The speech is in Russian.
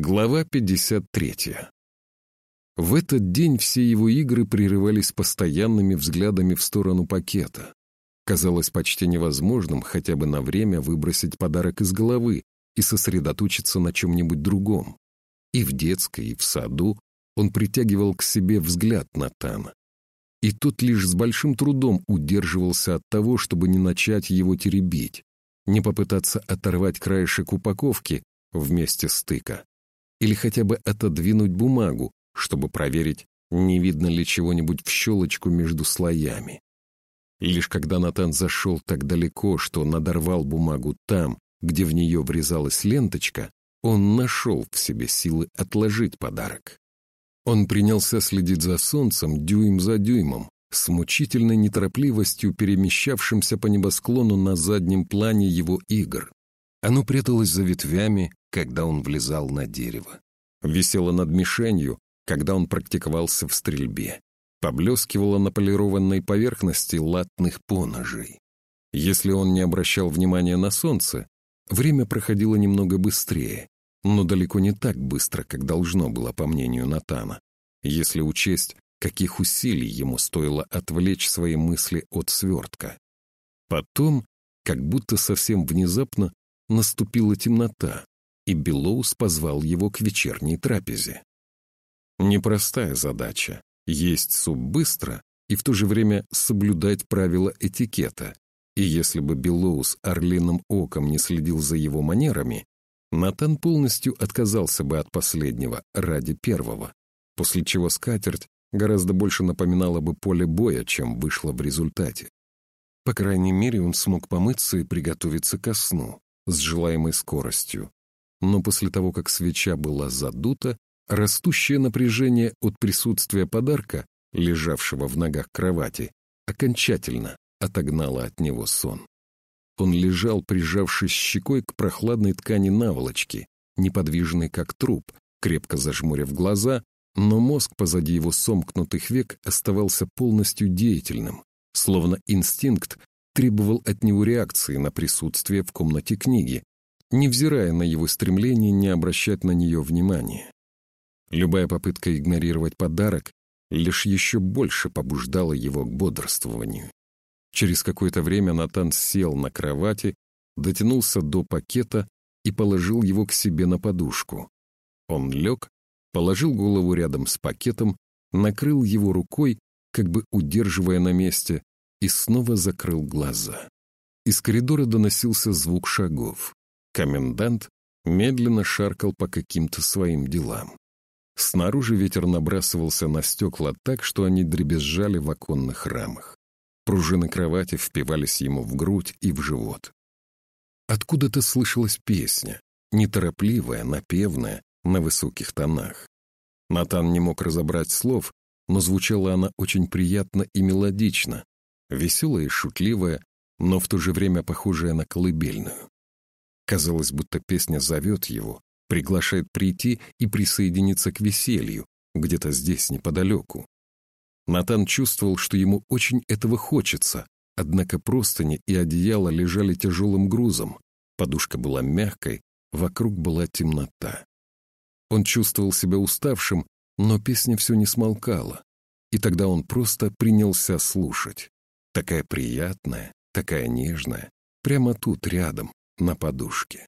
Глава 53. В этот день все его игры прерывались постоянными взглядами в сторону пакета. Казалось почти невозможным хотя бы на время выбросить подарок из головы и сосредоточиться на чем-нибудь другом. И в детской, и в саду он притягивал к себе взгляд Натана. И тот лишь с большим трудом удерживался от того, чтобы не начать его теребить, не попытаться оторвать краешек упаковки вместе стыка или хотя бы отодвинуть бумагу, чтобы проверить, не видно ли чего-нибудь в щелочку между слоями. лишь когда Натан зашел так далеко, что надорвал бумагу там, где в нее врезалась ленточка, он нашел в себе силы отложить подарок. Он принялся следить за солнцем дюйм за дюймом, с мучительной неторопливостью перемещавшимся по небосклону на заднем плане его игр. Оно пряталось за ветвями, когда он влезал на дерево. Висело над мишенью, когда он практиковался в стрельбе. Поблескивало на полированной поверхности латных поножей. Если он не обращал внимания на солнце, время проходило немного быстрее, но далеко не так быстро, как должно было, по мнению Натана, если учесть, каких усилий ему стоило отвлечь свои мысли от свертка. Потом, как будто совсем внезапно, наступила темнота, и Белоус позвал его к вечерней трапезе. Непростая задача — есть суп быстро и в то же время соблюдать правила этикета, и если бы Белоус орлиным оком не следил за его манерами, Натан полностью отказался бы от последнего ради первого, после чего скатерть гораздо больше напоминала бы поле боя, чем вышло в результате. По крайней мере, он смог помыться и приготовиться ко сну с желаемой скоростью, но после того, как свеча была задута, растущее напряжение от присутствия подарка, лежавшего в ногах кровати, окончательно отогнало от него сон. Он лежал, прижавшись щекой к прохладной ткани наволочки, неподвижный как труп, крепко зажмурив глаза, но мозг позади его сомкнутых век оставался полностью деятельным, словно инстинкт требовал от него реакции на присутствие в комнате книги, невзирая на его стремление не обращать на нее внимания. Любая попытка игнорировать подарок лишь еще больше побуждала его к бодрствованию. Через какое-то время Натан сел на кровати, дотянулся до пакета и положил его к себе на подушку. Он лег, положил голову рядом с пакетом, накрыл его рукой, как бы удерживая на месте, и снова закрыл глаза. Из коридора доносился звук шагов. Комендант медленно шаркал по каким-то своим делам. Снаружи ветер набрасывался на стекла так, что они дребезжали в оконных рамах. Пружины кровати впивались ему в грудь и в живот. Откуда-то слышалась песня, неторопливая, напевная, на высоких тонах. Натан не мог разобрать слов, но звучала она очень приятно и мелодично, веселая и шутливая, но в то же время похожая на колыбельную. Казалось, будто песня зовет его, приглашает прийти и присоединиться к веселью, где-то здесь, неподалеку. Натан чувствовал, что ему очень этого хочется, однако простыни и одеяло лежали тяжелым грузом, подушка была мягкой, вокруг была темнота. Он чувствовал себя уставшим, но песня все не смолкала, и тогда он просто принялся слушать. Такая приятная, такая нежная, прямо тут, рядом, на подушке.